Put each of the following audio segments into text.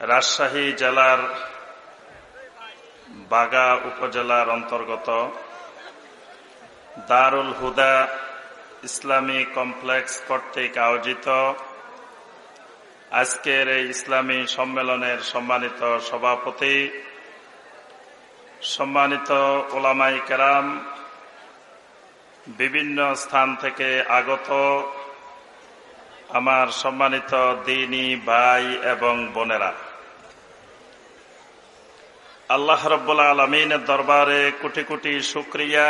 রাজশাহী জেলার বাগা উপজেলার অন্তর্গত দারুল হুদা ইসলামী কমপ্লেক্স কর্তৃক আয়োজিত আজকের এই ইসলামী সম্মেলনের সম্মানিত সভাপতি, সম্মানিত ওলামাই কেরাম, বিভিন্ন স্থান থেকে আগত আমার সম্মানিত দিনী ভাই এবং বোনেরা। আল্লাহ রব্বুল্লা আলমিনের দরবারে কোটি কোটি শুক্রিয়া।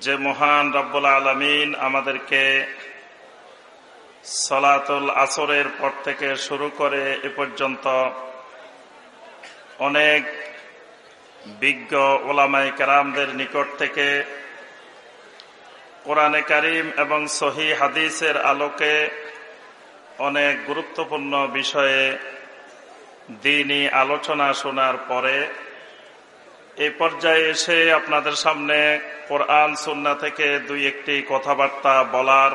যে মহান রব্বুল আলমিন আমাদেরকে সলাতুল আসরের পর থেকে শুরু করে এ পর্যন্ত অনেক বিজ্ঞ ওলামাই কেরামদের নিকট থেকে কোরআনে কারিম এবং সহি হাদিসের আলোকে অনেক গুরুত্বপূর্ণ বিষয়ে দিনই আলোচনা শোনার পরে এই পর্যায়ে এসে আপনাদের সামনে কোরআন, সুন্না থেকে দুই একটি কথাবার্তা বলার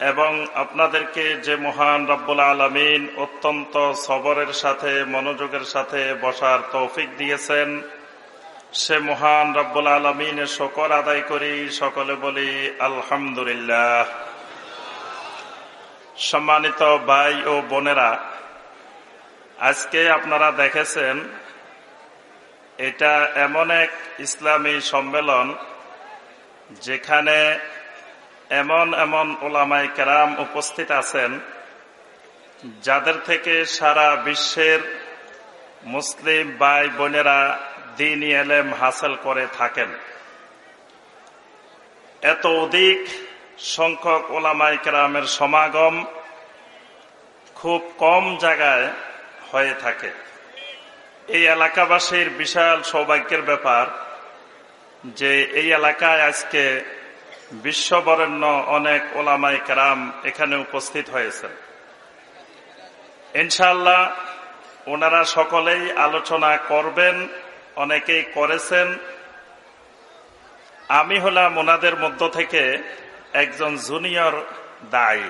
এবং আপনাদেরকে যে মহান রব্বুল আলমিন অত্যন্ত সবরের সাথে, মনোযোগের সাথে বসার তৌফিক দিয়েছেন, সে মহান রব্বুল আলমিনের শকর আদায় করি, সকলে বলি আলহামদুলিল্লাহ। সম্মানিত ভাই ও বোনেরা আজকে আপনারা দেখেছেন, এটা এমন এক ইসলামী সম্মেলন যেখানে এমন এমন ওলামাই কেরাম উপস্থিত আছেন, যাদের থেকে সারা বিশ্বের মুসলিম ভাই বোনেরা দিন এলেম হাসিল করে থাকেন। এত অধিক সংখ্যক ওলামাই কেরামের সমাগম খুব কম জায়গায় হয়ে থাকে। এই এলাকাবাসীর বিশাল সৌভাগ্যের ব্যাপার যে এই এলাকায় আজকে বিশ্ববরেণ্য অনেক ওলামাই কেরাম এখানে উপস্থিত হয়েছেন। ইনশাল্লাহ ওনারা সকলেই আলোচনা করবেন, অনেকেই করেছেন। আমি হলাম ওনাদের মধ্য থেকে একজন জুনিয়র দায়ী।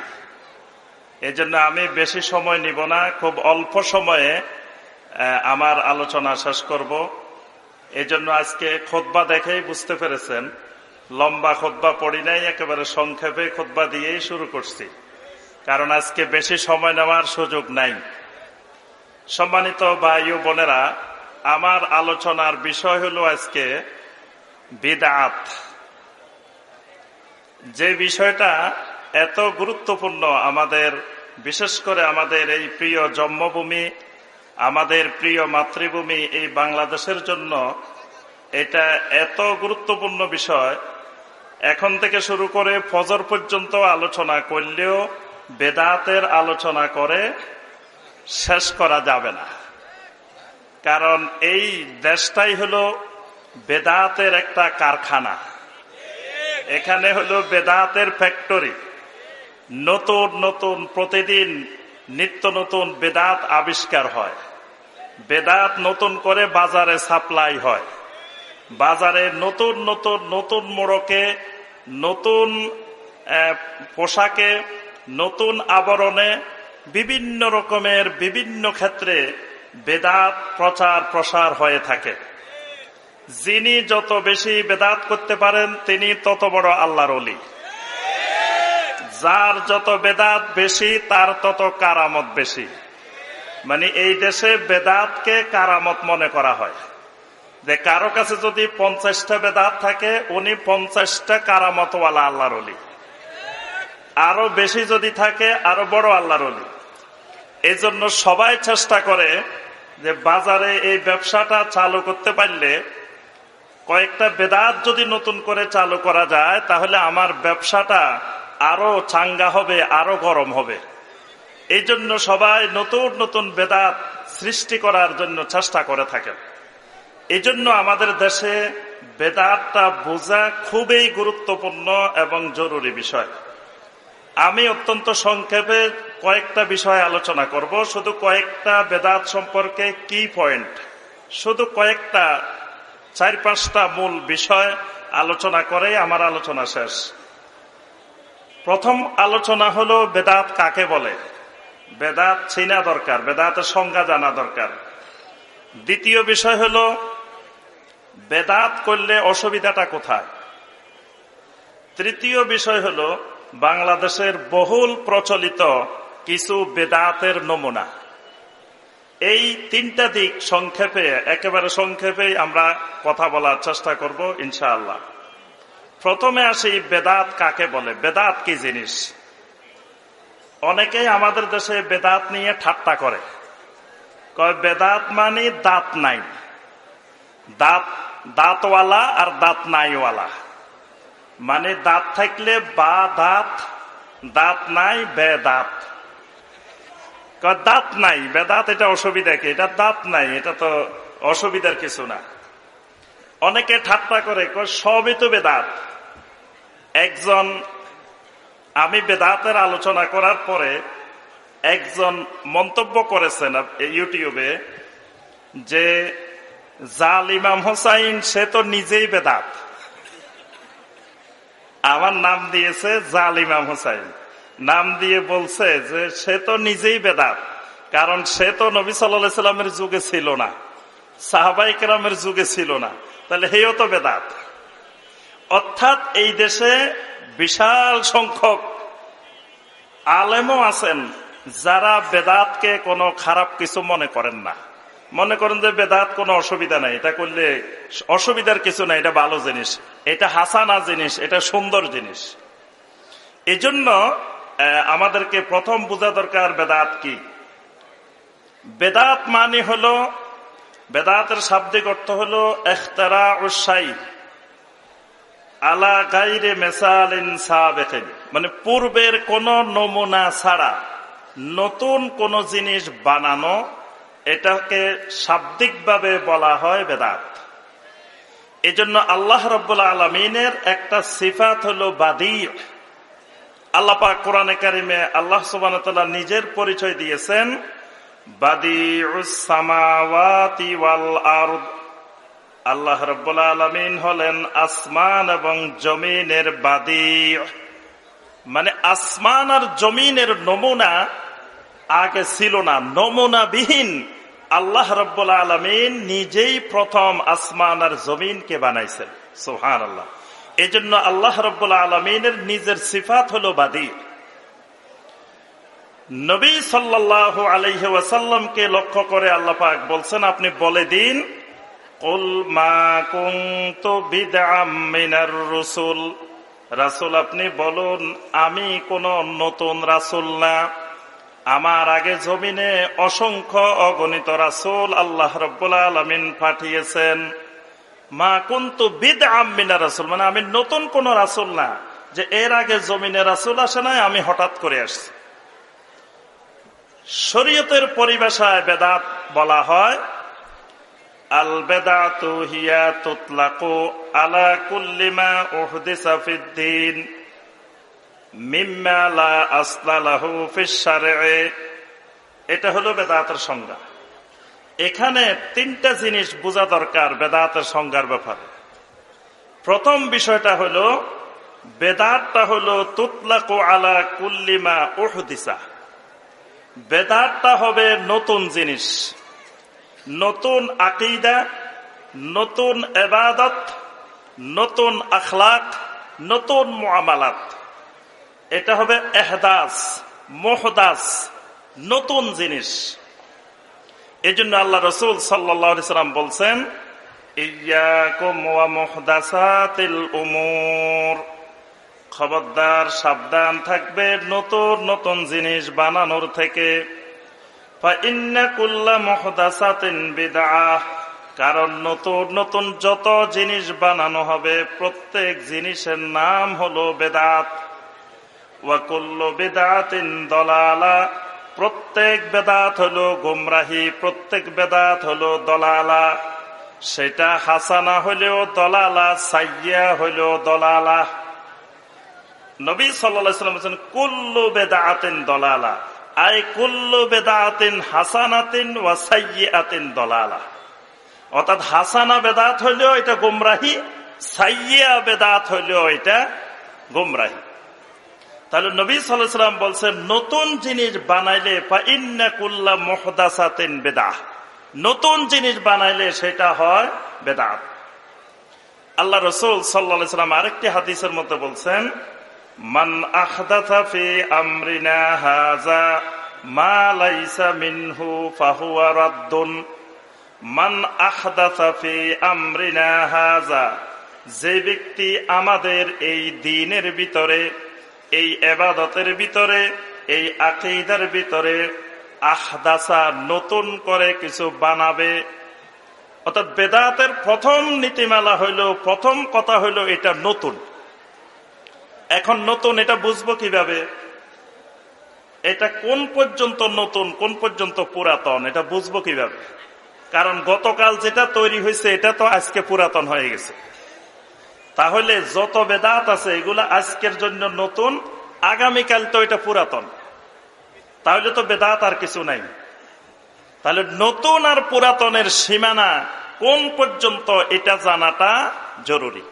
এজন্য আমি বেশি সময় নিব না, খুব অল্প সময়ে আমার আলোচনা শেষ করব। এজন্য আজকে খোদবা দেখেই বুঝতে পেরেছেন, লম্বা খোদবা পড়ি নাই, একেবারে সংক্ষেপে খোদবা দিয়েই শুরু করছি। কারণ আজকে বেশি সময় নেওয়ার সুযোগ নাই। সম্মানিত ভাই বোনেরা, আমার আলোচনার বিষয় হলো আজকে বিদাত। যে বিষয়টা এত গুরুত্বপূর্ণ আমাদের বিশেষ করে আমাদের এই প্রিয় জন্মভূমি, আমাদের প্রিয় মাতৃভূমি এই বাংলাদেশের জন্য এটা এত গুরুত্বপূর্ণ বিষয়। এখন থেকে শুরু করে ফজর পর্যন্ত আলোচনা করলেও বেদাতের আলোচনা করে শেষ করা যাবে না। কারণ এই দেশটাই হলো বেদাতের একটা কারখানা। এখানে হলো বেদাতের ফ্যাক্টরি। নতুন নতুন প্রতিদিন নিত্য নতুন বেদাত আবিষ্কার হয়। বেদাত নতুন করে বাজারে সাপ্লাই হয়। বাজারে নতুন নতুন নতুন মোড়কে, নতুন পোশাকে, নতুন আবরণে বিভিন্ন রকমের বিভিন্ন ক্ষেত্রে বেদাত প্রচার প্রসার হয়ে থাকে। যিনি যত বেশি বেদাত করতে পারেন, তিনি তত বড় আল্লাহর অলি। যার যত বেদাত বেশি, তার তত কারামত বেশি। মানে এই দেশে বেদাতকে কারামত মনে করা হয়। যে কারও কাছে যদি পঞ্চাশটা বেদাত থাকে, উনি পঞ্চাশটা কারামতওয়ালা আল্লাহর অলি। আরও বেশি যদি থাকে, আরও বড় আল্লাহর অলি। এই জন্য সবাই চেষ্টা করে যে বাজারে এই ব্যবসাটা চালু করতে পারলে, কয়েকটা বেদাত যদি নতুন করে চালু করা যায়, তাহলে আমার ব্যবসাটা আরও চাঙ্গা হবে, আরও গরম হবে। এই জন্য সবাই নতুন নতুন বেদাত সৃষ্টি করার জন্য চেষ্টা করে থাকেন। এই জন্য আমাদের দেশে বেদাতটা বোঝা খুবই গুরুত্বপূর্ণ এবং জরুরি বিষয়। আমি অত্যন্ত সংক্ষেপে কয়েকটা বিষয় আলোচনা করব। শুধু কয়েকটা বেদাত সম্পর্কে কি পয়েন্ট শুধু কয়েকটা, চার পাঁচটা মূল বিষয় আলোচনা করে আমার আলোচনা শেষ। প্রথম আলোচনা হলো বেদাত কাকে বলে? বেদাত চিনা দরকার বেদাতের সংজ্ঞা জানা দরকার। দ্বিতীয় বিষয় হল, বেদাত করলে অসুবিধাটা কোথায়? তৃতীয় বিষয় হল, বাংলাদেশের বহুল প্রচলিত কিছু বেদাতের নমুনা। এই তিনটা দিক সংক্ষেপে, একেবারে সংক্ষেপে আমরা কথা বলার চেষ্টা করব, ইনশাআল্লাহ। প্রথমে আসি বেদাত কাকে বলে? বেদাত কি জিনিস? অনেকেই আমাদের দেশে বেদাত নিয়ে ঠাট্টা করে। কয়, বেদাত মানে দাঁত নাই। দাঁত, দাঁতওয়ালা আর দাঁত নাইওয়ালা। মানে দাঁত থাকলে বা দাঁত দাঁত নাই বেদাত দাঁত। নাই বেদাত এটা অসুবিধা কি? এটা দাঁত নাই, এটা তো অসুবিধার কিছু না। অনেকে ঠাট্টা করে সবই তো বেদাত। একজন আমি বেদাতের আলোচনা করার পরে একজন মন্তব্য করেছেন ইউটিউবে যে জাল ইমাম হোসাইন, সে তো নিজেই বেদাত। আমার নাম দিয়েছে জাল ইমাম হোসাইন। নাম দিয়ে বলছে যে সে তো নিজেই বেদাত, কারণ সে তো নবী সাল্লা যুগে ছিল না সাহাবাই কেরামের যুগে ছিল না। তাহলে হেও তো বেদাত। অর্থাৎ এই দেশে বিশাল সংখ্যক আলেমও আছেন, যারা বেদাতকে কোনো খারাপ কিছু মনে করেন না। মনে করেন যে বেদাত কোনো অসুবিধা নাই, এটা করলে অসুবিধার কিছু নাই, এটা ভালো জিনিস। এটা হাসানা জিনিস, এটা সুন্দর জিনিস। এই জন্য আমাদেরকে প্রথম বোঝা দরকার বেদাত কি। বেদাত মানে হল, বেদাতের শাব্দিক অর্থ হলো এখতারা উৎসাই আলা গাইরে মেসালিন সাবেকেন। মানে পূর্বের কোন নমুনা ছাড়া নতুন কোন জিনিস বানানো, এটাকে শাব্দিকভাবে বলা হয় বেদাত। এজন্য আল্লাহ রব্বুল্লা আলমিনের একটা সিফাত হল বাদী। আল্লাহ পাক কোরআনে কারিমে আল্লাহ সুবান নিজের পরিচয় দিয়েছেন বাদি আল্লাহ রব্বুল্লা আলমিন হলেন আসমান এবং জমিনের বাদি। মানে আসমান আর জমিনের নমুনা আগে ছিল না, নমুনাবিহীন। আল্লাহ রব্বুল্লা আলমিন নিজেই প্রথম আসমান আর জমিনকে বানাইছেন সোহান আল্লাহ এই জন্য আল্লাহ রব্বুল্লা আলমিনের নিজের সিফাত হল বাদী। নবী সাল্লাহ আলহ ওয়াসাল্লামকে লক্ষ্য করে আল্লাহ পাক বলছেন, আপনি বলে দিন রসুল। রাসুল, আপনি বলুন, আমি কোন নতুন রাসুল না। আমার আগে জমিনে অসংখ্য অগণিত রাসুল আল্লাহ আলমিন পাঠিয়েছেন। মা কুন্তু বিদ আমিনা রাসুল মানে আমি নতুন কোন রাসুল না, যে এর আগে জমিনে রাসুল আসে নাই, আমি হঠাৎ করে আসছি। শরীয়তের পরিভাষায় বেদাত বলা হয় আলা কুল্লিমা উহদিসা ফিদ্দিন। মিম্মা লা আসলা লাহু ফিশ-শারঈ এটা হলো বেদাতের সংজ্ঞা। এখানে তিনটা জিনিস বোঝা দরকার বেদাতের সংজ্ঞার ব্যাপারে। প্রথম বিষয়টা হলো, বেদাতটা হলো তুতলাকু আলা কুল্লিমা উহদিসা। বেদাতটা হবে নতুন জিনিস। নতুন আকিদা, নতুন এবাদত, নতুন আখলাক, নতুন মুআমালাত। এটা হবে এহদাস, মোহদাস, নতুন জিনিস। এই জন্য আল্লাহ রসুল সাল্লাম বলছেন খবরদার সাবধান থাকবে নতুন নতুন জিনিস বানানোর থেকে। কারণ নতুন নতুন যত জিনিস বানানো হবে, প্রত্যেক জিনিসের নাম হলো বেদাত। বেদাতিন দলালা, প্রত্যেক বেদাত হলো গুমরাহি, প্রত্যেক বেদাত হলো দলালা। সেটা হাসানা হলেও দলালা, সাইয়া হলেও দলালা। নবী সাল্লাম কুল্লু বেদাতিন দলালা। কুল্লু বেদাতিন হাসানাতিন দলালা। অর্থাৎ হাসানা বেদাত এটা গুমরাহি সাইয়া বেদাত এটা গুমরাহি। তাহলে বলছেন, নতুন জিনিস বানাইলে ইন্নাকুল্লা মোহদাসাতেন বেদা নতুন জিনিস বানাইলে সেটা হয় বেদাত। আল্লাহ রসুল সাল্লা সাল্লাম আরেকটি হাদিসের মতো বলছেন মান আখদাফি আমরিনা হাজা মা মান হাজা যে ব্যক্তি আমাদের এই দিনের ভিতরে, এই এবাদতের ভিতরে, এই আকিদার ভিতরে আহদাসা নতুন করে কিছু বানাবে। অর্থাৎ বেদাতের প্রথম নীতিমালা হইল, প্রথম কথা হইল এটা নতুন। এখন নতুন এটা বুঝব কীভাবে? এটা কোন পর্যন্ত নতুন, কোন পর্যন্ত পুরাতন, এটা বুঝব কীভাবে? কারণ গতকাল যেটা তৈরি হয়েছে, এটা তো আজকে পুরাতন হয়ে গেছে। তাহলে যত বেদাত আছে, এগুলা আজকের জন্য নতুন, আগামীকাল তো এটা পুরাতন। তাহলে তো বেদাত আর কিছু নাই। তাহলে নতুন আর পুরাতনের সীমানা কোন পর্যন্ত এটা জানাটা জরুরি?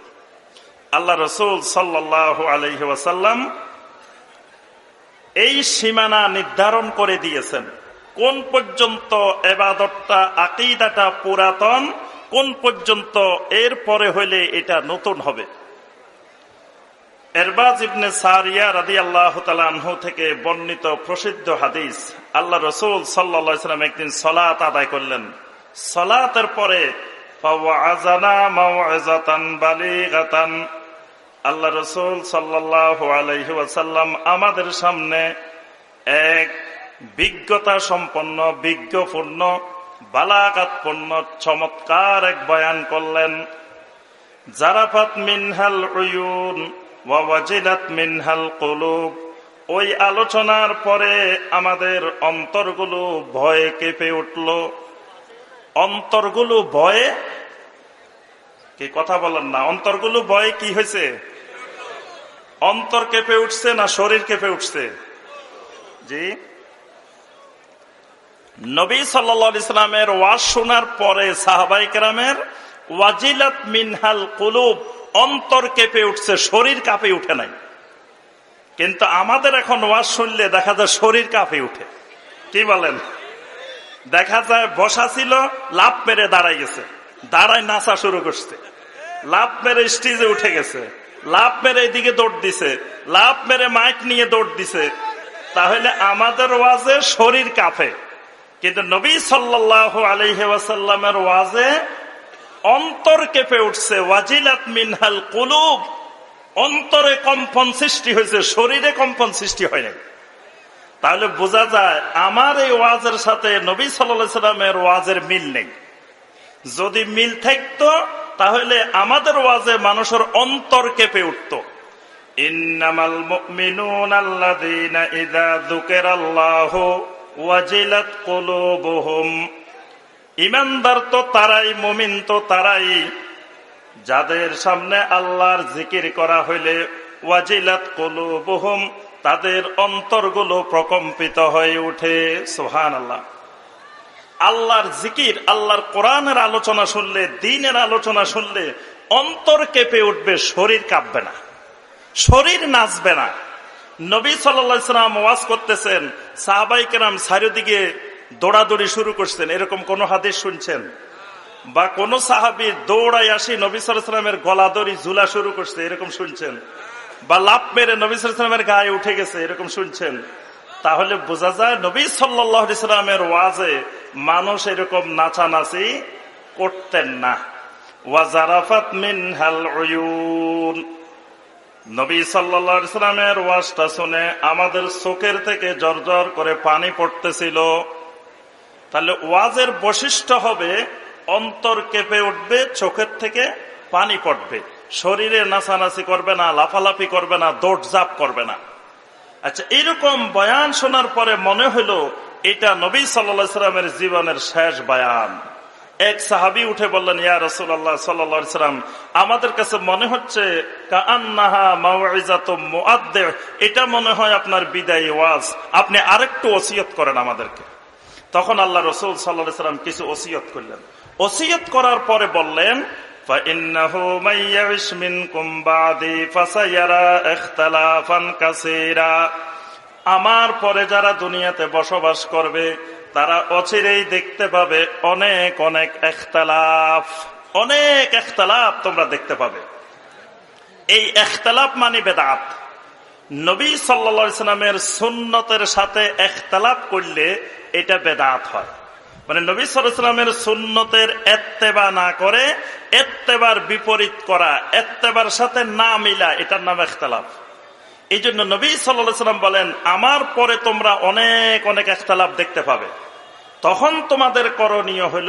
আল্লাহ রসুল সাল্লাহ আলহি এই সীমানা নির্ধারণ করে দিয়েছেন। কোন পর্যন্ত এবাদতটা, আকিদাটা পুরাতন, কোন পর্যন্ত এর পরে হইলে এটা নতুন হবে। এরবাজ ইবনে সারিয়া রাদি আল্লাহ তালাহ থেকে বর্ণিত প্রসিদ্ধ হাদিস, আল্লাহ রসুল সাল্লাম একদিন সলাত আদায় করলেন। সলাতের পরে আল্লাহ রসুল সাল্লাহ আলহিসাল্লাম আমাদের সামনে এক বিজ্ঞতা সম্পন্ন, বিজ্ঞপূর্ণ বালাকাতপূর্ণ চমৎকার এক বয়ান করলেন। জারাফাত মিনহাল উয়ুন ওয়াজিলাত মিনহাল কলুব। ওই আলোচনার পরে আমাদের অন্তরগুলো ভয়ে কেঁপে উঠল। অন্তরগুলো ভয়ে? কি কথা বলেন না, অন্তরগুলো ভয়ে কি হয়েছে? অন্তর কেঁপে উঠছে না শরীর কেঁপে উঠছে? জি। নবী সাল্লা ইসলামের ওয়াজ শোনার পরে সাহাবাই কেরামের ওয়াজিলাত মিনহাল কুলুব, অন্তর কেঁপে উঠছে, শরীর কাঁপে উঠে নাই। কিন্তু আমাদের এখন ওয়াজ শুনলে দেখা যায় শরীর কাঁপে উঠে। কি বলেন? দেখা যায় বসা ছিল লাভ মেরে দাঁড়াই গেছে। দাঁড়ায় নাচা শুরু করছে। লাভ মেরে স্টেজে উঠে গেছে। লাভ মেরে এদিকে দৌড় দিছে। লাভ মেরে মাইক নিয়ে দৌড় দিছে। তাহলে আমাদের ওয়াজে শরীর কাঁপে। কিন্তু নবী সাল্লাহ আলহি ওয়াসাল্লামের ওয়াজে অন্তর কেঁপে উঠছে। ওয়াজিলাত মিনহাল কুলুব। অন্তরে কম্পন সৃষ্টি হয়েছে। শরীরে কম্পন সৃষ্টি হয় নাই। তাহলে বোঝা যায়, আমার এই ওয়াজের সাথে নবী সাল্লা সাল্লামের ওয়াজের মিল নেই। যদি মিল থাকতো তাহলে আমাদের ওয়াজে মানুষের অন্তর কেঁপে উঠত। ইন্নামাল মুমিনুন আল্লাযীনা ইযা যুকিরাল্লাহু ওয়াজিলাত কুলুবুহুম। ইমানদার তো তারাই, মুমিন তো তারাই। যাদের সামনে আল্লাহর জিকির করা হইলে ওয়াজিলাত কুলুবুহুম, তাদের অন্তরগুলো প্রকম্পিত হয়ে উঠে। সোহান আল্লাহ আল্লাহর জিকির, আল্লাহর কোরআনের আলোচনা শুনলে, দিনের আলোচনা শুনলে অন্তর কেঁপে উঠবে, শরীর কাঁপবে না। শরীর নাচবে না। নবী সাল্লাম ওয়াজ করতেছেন, সাহাবাই কেরাম চারিদিকে দৌড়াদৌড়ি শুরু করছেন। এরকম কোন হাদিস শুনছেন? বা কোন সাহাবির দৌড়াই আসি নবী সাল্লামের গলা দড়ি ঝুলা শুরু করছে, এরকম শুনছেন? বা লাভ মেরে নবী সাল্লামের গায়ে উঠে গেছে, এরকম শুনছেন? তাহলে বোঝা যায় নবী সাল্লামের ওয়াজে মানুষ এরকম নাচানাচি করতেন না। মিন নবী ওয়াজটা শুনে আমাদের চোখের থেকে করে পানি পড়তেছিল। তাহলে ওয়াজের বৈশিষ্ট্য হবে, অন্তর কেঁপে উঠবে, চোখের থেকে পানি পড়বে। শরীরে নাচানাচি করবে না, লাফালাফি করবে না, দৌড়ঝাপ করবে না। আচ্ছা এরকম বয়ান শোনার পরে মনে হলো এটা নবী সাল্লামের জীবনের শেষ বয়ান। এক সাহাবি উঠে বললেন, ইয়া রসুল্লাহ সাল্লাম, আমাদের কাছে মনে হচ্ছে এটা মনে হয় আপনার বিদায় ওয়াজ, আপনি আরেকটু ওসিয়ত করেন আমাদেরকে। তখন আল্লাহ রসুল সাল্লাহ সাল্লাম কিছু ওসিয়ত করলেন। ওসিয়ত করার পরে বললেন فإنه من يعش منكم بعدي فسيرى اختلافا كثيرا আমার পরে যারা দুনিয়াতে বসবাস করবে তারা অচিরেই দেখতে পাবে অনেক অনেক এখতালাফ অনেক এখতালাফ তোমরা দেখতে পাবে এই এখতালাফ মানে বেদাত নবী সাল্লামের সুন্নতের সাথে এখতালাফ করলে এটা বেদাত হয় মানে নবী সাল্লামের সুন্নতের এত্তেবা না করে এত্তেবার বিপরীত করা, এত্তেবার সাথে না মিলা, এটার নাম এখতালাফ। এই জন্য নবী সাল্লাম বলেন, আমার পরে তোমরা অনেক অনেক একতালাপ দেখতে পাবে। তখন তোমাদের করণীয় হল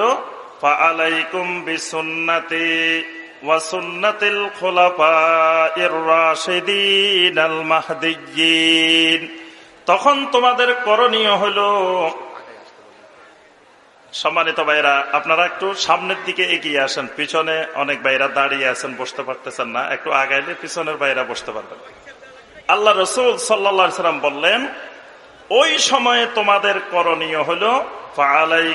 তখন তোমাদের করণীয় হল সম্মানিত ভাইরা আপনারা একটু সামনের দিকে এগিয়ে আসেন। পিছনে অনেক ভাইরা দাঁড়িয়ে আছেন, বসতে পারতেছেন না। একটু আগাইলে পিছনের ভাইরা বসতে পারবেন। আল্লাহ রসুল সাল্লাম বললেন, ওই সময়ে তোমাদের করণীয় হল আল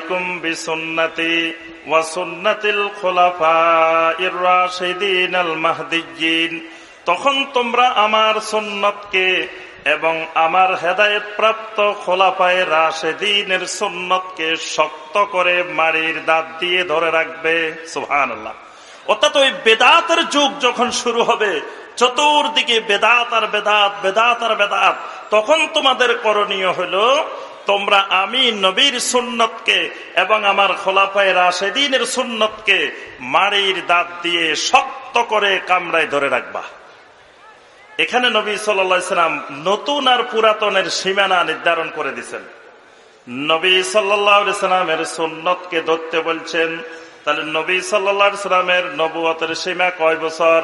তখন তোমরা আমার সুন্নতকে এবং আমার হেদায়ত প্রাপ্ত খোলাপায় রাশেদিনের সুন্নতকে শক্ত করে মারির দাঁত দিয়ে ধরে রাখবে সুহান অর্থাৎ ওই বেদাতের যুগ যখন শুরু হবে, চতুর্দিকে বেদাত আর বেদাত বেদাত আর বেদাত, তখন তোমাদের করণীয় হলো, তোমরা আমি নবীর সুন্নতকে এবং আমার খোলাফায় রাশেদিনের সুন্নতকে মারির দাঁত দিয়ে শক্ত করে কামড়ায় ধরে রাখবা। এখানে নবী সাল্লাম নতুন আর পুরাতনের সীমানা নির্ধারণ করে দিচ্ছেন নবী সাল্লামের সুন্নতকে ধরতে বলছেন, তাহলে নবী সাল্লা সাল্লামের নবুয়তের সীমা কয় বছর?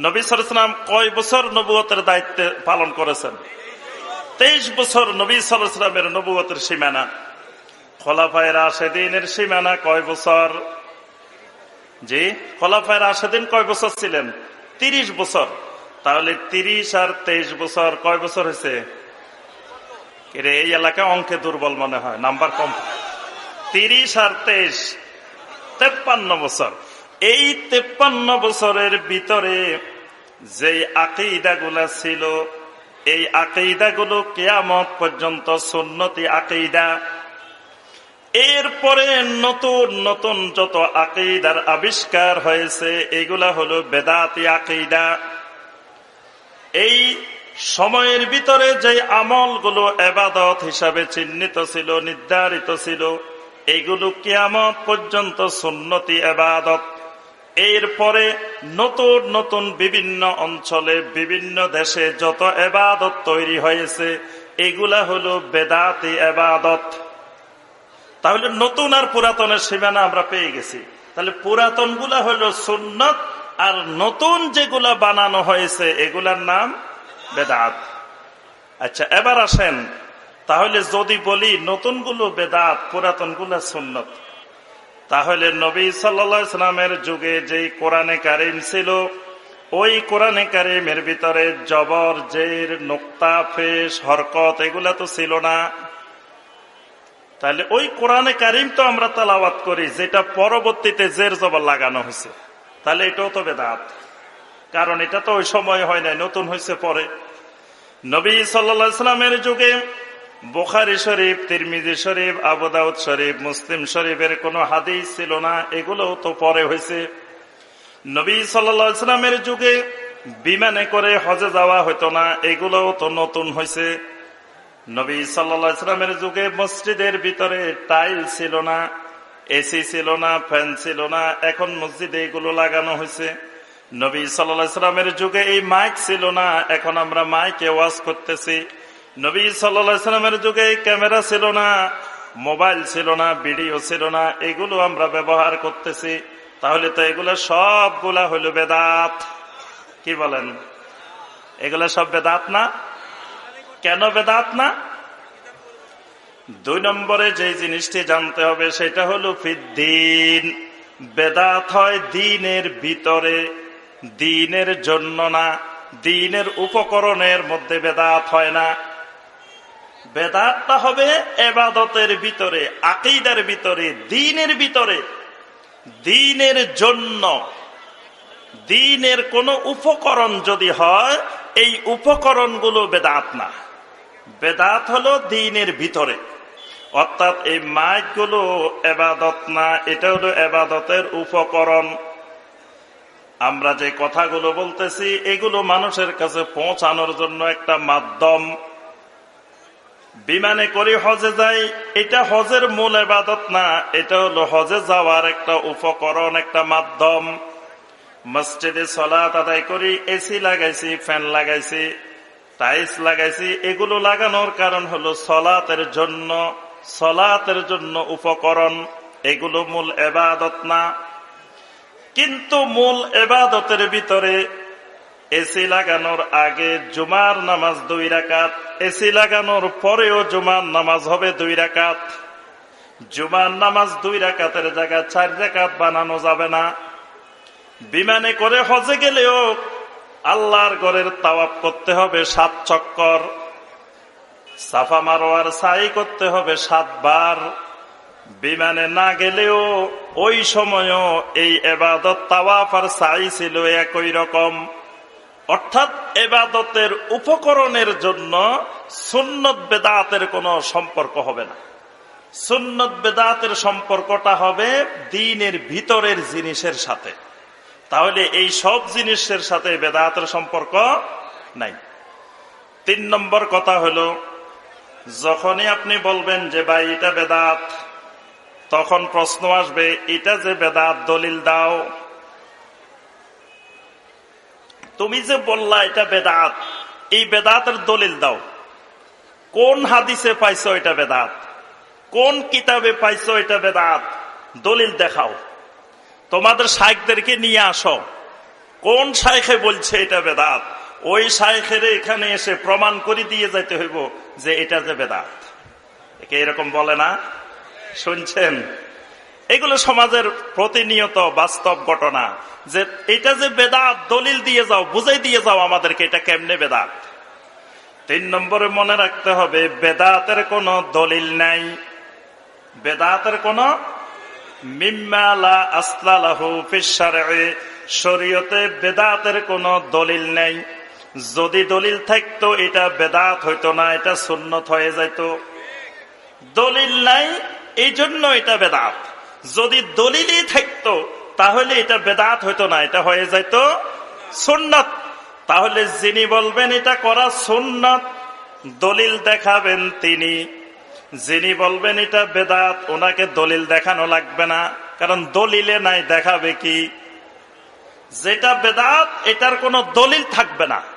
নবী সালাম কয় বছর নবুয়তের দায়িত্বে পালন করেছেন? তেইশ বছর নবী সালামের নবুয়তের সীমানা। খোলাফায়ের আশেদিনের সীমানা কয় বছর? জি খোলাফায়ের আশেদিন কয় বছর ছিলেন? তিরিশ বছর। তাহলে তিরিশ আর তেইশ বছর কয় বছর হয়েছে? এই এলাকায় অঙ্কে দুর্বল মনে হয়, নাম্বার কম। তিরিশ আর তেইশ, তেপ্পান্ন বছর। এই তেপ্পান্ন বছরের ভিতরে যে আকেইদাগুলা ছিল, এই আকেইদাগুলো কেয়ামত পর্যন্ত সুন্নতি আকেইদা এরপরে নতুন নতুন যত আকেইদার আবিষ্কার হয়েছে, এগুলা হলো বেদাতি আকেইদা এই সময়ের ভিতরে যে আমলগুলো এবাদত হিসাবে চিহ্নিত ছিল, নির্ধারিত ছিল এইগুলো কিয়ামত পর্যন্ত সুন্নতি এবাদত। এরপরে নতুন নতুন বিভিন্ন অঞ্চলে, বিভিন্ন দেশে যত এবাদত তৈরি হয়েছে, এগুলা হলো বেদাতি এবাদত। তাহলে নতুন আর পুরাতনের সীমানা আমরা পেয়ে গেছি। তাহলে পুরাতনগুলা হলো সুন্নত আর নতুন যেগুলা বানানো হয়েছে, এগুলার নাম বেদাত। আচ্ছা এবার আসেন। তাহলে যদি বলি নতুনগুলো বেদাত, পুরাতনগুলো সুন্নত। তাহলে নবী সাল্লামের যুগে যে কোরআনে কারিম ছিল, ওই কোরআনে কারিমের ভিতরে জবর, জের, নোক্তা ফেস হরকত, এগুলা তো ছিল না। তাহলে ওই কোরআনে কারিম তো আমরা তালাবাত করি, যেটা পরবর্তীতে জের জবর লাগানো হয়েছে। তাহলে এটাও তো বেদাত। কারণ এটা তো ওই সময় হয় নাই, নতুন হয়েছে পরে। নবী সাল্লামের যুগে বোখারি শরীফ, তিরমিজি শরীফ আবুদাউদ শরীফ, মুসলিম শরীফের কোন হাদিস ছিল না, এগুলোও তো পরে হয়েছে। নবী সাল্লামের যুগে বিমানে করে হজে যাওয়া হতো না, এগুলোও তো নতুন হয়েছে। নবী সাল্লামের যুগে মসজিদের ভিতরে টাইল ছিল না এসি ছিল না, ফ্যান ছিল না, এখন মসজিদে এগুলো লাগানো হয়েছে। নবী সাল্লামের যুগে এই মাইক ছিল না, এখন আমরা মাইকে ওয়াজ করতেছি। নবী সাল্লামের যুগে ক্যামেরা ছিল না, মোবাইল ছিল না, ভিডিও ছিল না, এগুলো আমরা ব্যবহার করতেছি। তাহলে তো এগুলো সবগুলা হইল বেদাত। কি বলেন? এগুলা সব বেদাত না? কেন বেদাত না? দুই নম্বরে যে জিনিসটি জানতে হবে সেটা হলো ফিদ্দিন। বেদাত হয় দিনের ভিতরে, দিনের জন্য না, দিনের উপকরণের মধ্যে বেদাত হয় না। বেদাতটা হবে এবাদতের ভিতরে, আকিদার ভিতরে, দিনের ভিতরে। দিনের জন্য, দিনের কোন উপকরণ যদি হয়, এই উপকরণগুলো বেদাত না। বেদাত হলো দিনের ভিতরে। অর্থাৎ এই মাইকগুলো এবাদত না, এটা হলো এবাদতের উপকরণ। আমরা যে কথাগুলো বলতেছি, এগুলো মানুষের কাছে পৌঁছানোর জন্য একটা মাধ্যম। বিমানে করে হজে যাই, এটা হজের মূল এবাদত না, এটা হলো হজে যাওয়ার একটা উপকরণ, একটা মাধ্যম। মসজিদে সলাত আদায় করি, এসি লাগাইছি, ফ্যান লাগাইছি, টাইলস লাগাইছি, এগুলো লাগানোর কারণ হলো সলাতের জন্য। সলাতের জন্য উপকরণ, এগুলো মূল এবাদত না। কিন্তু মূল এবাদতের ভিতরে এসি লাগানোর আগে জুমার নামাজ দুই রাকাত এসি লাগানোর পরেও জুমার নামাজ হবে দুই রাকাত। জুমার নামাজ দুই রাকাতের জায়গায় চার রাকাত বানানো যাবে না। বিমানে করে হজে গেলেও আল্লাহর গড়ের তাওয়াপ করতে হবে সাত চক্কর। সাফা মারোয়ার সাই করতে হবে সাতবার। বিমানে না গেলেও ওই সময়ও এই এবাদত তাওয়াফ আর সাই ছিল একই রকম। অর্থাৎ এবাদতের উপকরণের জন্য সুন্নত বেদাতের কোনো সম্পর্ক হবে না। সুন্নত বেদাতের সম্পর্কটা হবে দিনের ভিতরের জিনিসের সাথে। তাহলে এই সব জিনিসের সাথে বেদাতের সম্পর্ক নাই। তিন নম্বর কথা হলো যখনই আপনি বলবেন যে ভাই, এটা বেদাত, তখন প্রশ্ন আসবে, এটা যে বেদাত, দলিল দাও। তুমি যে বললা, এটা বেদাত, এই বেদাতের দলিল দাও। কোন হাদিসে পাইছো এটা বেদাত? কোন কিতাবে পাইছো এটা বেদাত? দলিল দেখাও। তোমাদের শাইকদেরকে নিয়ে আসো। কোন শাইখে বলছে এটা বেদাত? ওই শাইখের এখানে এসে প্রমাণ করে দিয়ে যাইতে হইব যে এটা যে বেদাত। একে এরকম বলে না? শুনছেন? এগুলো সমাজের প্রতিনিয়ত বাস্তব ঘটনা যে এটা যে বেদাত, দলিল দিয়ে যাও, বুঝাই দিয়ে যাও আমাদেরকে, এটা কেমনে বেদাত? তিন নম্বরে মনে রাখতে হবে, বেদাতের কোনো দলিল নাই। বেদাতের কোন মিম্মালা আসলালাহু ফিসারে শরীয়তে বেদাতের কোনো দলিল নেই। যদি দলিল থাকতো, এটা বেদাত হইতো না, এটা সুন্নত হয়ে যাইত। দলিল নাই, এই জন্য এটা বেদাত। যদি দলিলই থাকতো, তাহলে এটা বেদাত হইতো না, এটা হয়ে যাইত সুন্নত। তাহলে যিনি বলবেন এটা করা সুন্নত, দলিল দেখাবেন তিনি। যিনি বলবেন এটা বেদাত, ওনাকে দলিল দেখানো লাগবে না, কারণ দলিলে নাই, দেখাবে কি? যেটা বেদাত, এটার কোনো দলিল থাকবে না।